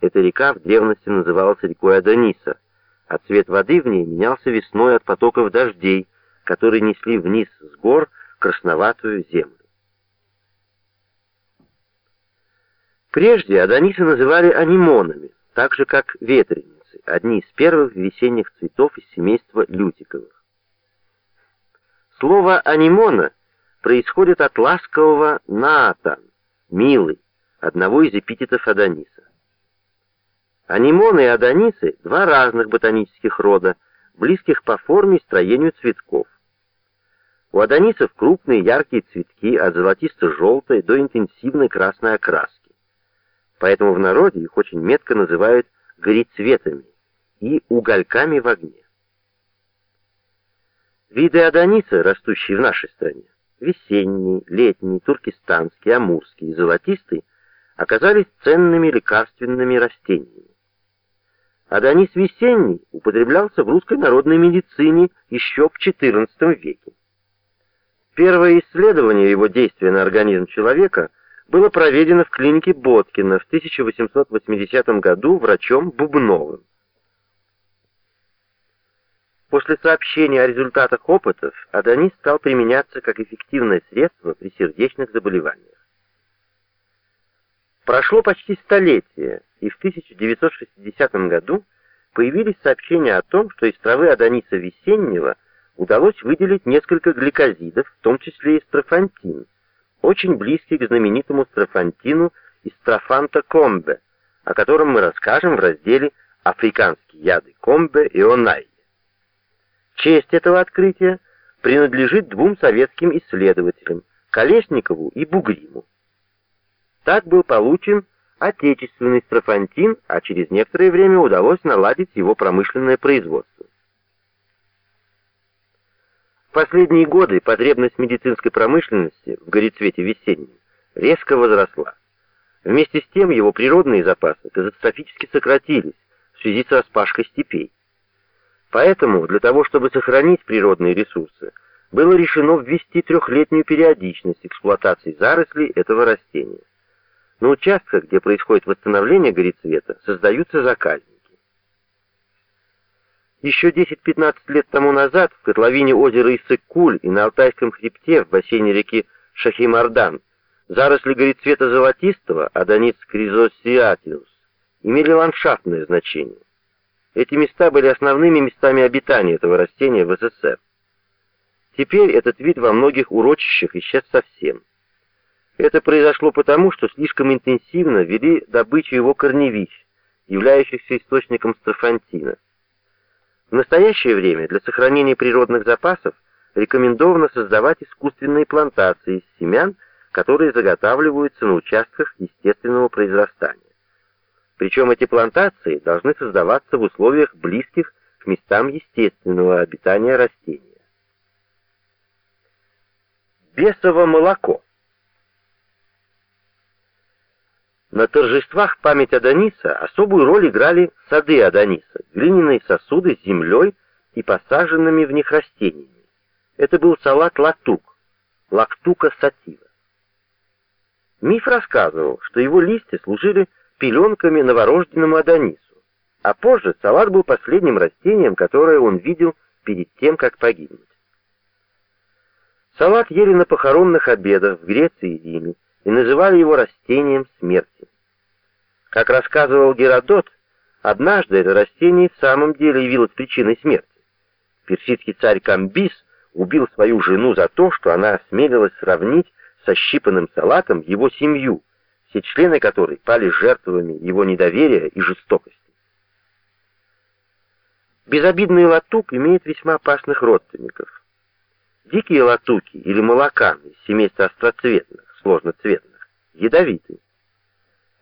Эта река в древности называлась рекой Адониса, а цвет воды в ней менялся весной от потоков дождей, которые несли вниз с гор красноватую землю. Прежде Адонисы называли анимонами, так же как ветреницы, одни из первых весенних цветов из семейства лютиковых. Слово анимона происходит от ласкового наатан, милый, одного из эпитетов Адониса. Анимоны и адонисы — два разных ботанических рода, близких по форме и строению цветков. У адонисов крупные яркие цветки от золотисто-желтой до интенсивной красной окраски. Поэтому в народе их очень метко называют горецветами и угольками в огне. Виды адониса, растущие в нашей стране, весенний, летний, туркестанский, амурский и золотистый, оказались ценными лекарственными растениями. Адонис весенний употреблялся в русской народной медицине еще в XIV веке. Первое исследование его действия на организм человека было проведено в клинике Боткина в 1880 году врачом Бубновым. После сообщения о результатах опытов адонис стал применяться как эффективное средство при сердечных заболеваниях. Прошло почти столетие, и в 1960 году появились сообщения о том, что из травы адониса весеннего удалось выделить несколько гликозидов, в том числе и строфантин, очень близкий к знаменитому строфантину из строфанта комбе, о котором мы расскажем в разделе «Африканские яды комбе и онай». Честь этого открытия принадлежит двум советским исследователям, Колесникову и Бугриму. Так был получен отечественный строфантин, а через некоторое время удалось наладить его промышленное производство. В последние годы потребность медицинской промышленности в горецвете весеннем резко возросла. Вместе с тем его природные запасы катастрофически сократились в связи с распашкой степей. Поэтому для того, чтобы сохранить природные ресурсы, было решено ввести трехлетнюю периодичность эксплуатации зарослей этого растения. На участках, где происходит восстановление горецвета, создаются заказники. Еще 10-15 лет тому назад в котловине озера Иссык-Куль и на Алтайском хребте в бассейне реки Шахимардан заросли горецвета золотистого, адонис кризосиатиус, имели ландшафтное значение. Эти места были основными местами обитания этого растения в СССР. Теперь этот вид во многих урочищах исчез совсем. Это произошло потому, что слишком интенсивно вели добычу его корневищ, являющихся источником строфантина. В настоящее время для сохранения природных запасов рекомендовано создавать искусственные плантации из семян, которые заготавливаются на участках естественного произрастания. Причем эти плантации должны создаваться в условиях близких к местам естественного обитания растения. Бесово молоко На торжествах память Адониса особую роль играли сады Адониса, глиняные сосуды с землей и посаженными в них растениями. Это был салат латук, лактука сатива. Миф рассказывал, что его листья служили пеленками новорожденному Адонису, а позже салат был последним растением, которое он видел перед тем, как погибнуть. Салат ели на похоронных обедах в Греции и Риме, и называли его растением смерти. Как рассказывал Геродот, однажды это растение в самом деле явилось причиной смерти. Персидский царь Камбис убил свою жену за то, что она осмелилась сравнить со щипанным салатом его семью, все члены которой пали жертвами его недоверия и жестокости. Безобидный латук имеет весьма опасных родственников. Дикие латуки или молоканы из семейства остроцветных, сложноцветных, ядовиты.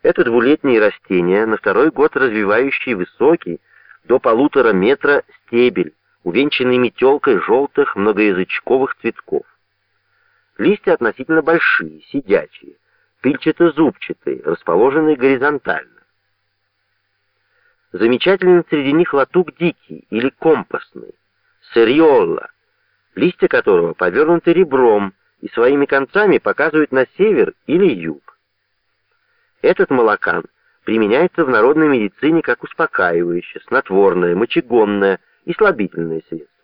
Это двулетние растения, на второй год развивающие высокий, до полутора метра стебель, увенчанный метелкой желтых многоязычковых цветков. Листья относительно большие, сидячие, пильчато-зубчатые, расположенные горизонтально. Замечательный среди них латук дикий или компостный, сериолла, листья которого повернуты ребром, и своими концами показывают на север или юг. Этот молокан применяется в народной медицине как успокаивающее, снотворное, мочегонное и слабительное средство.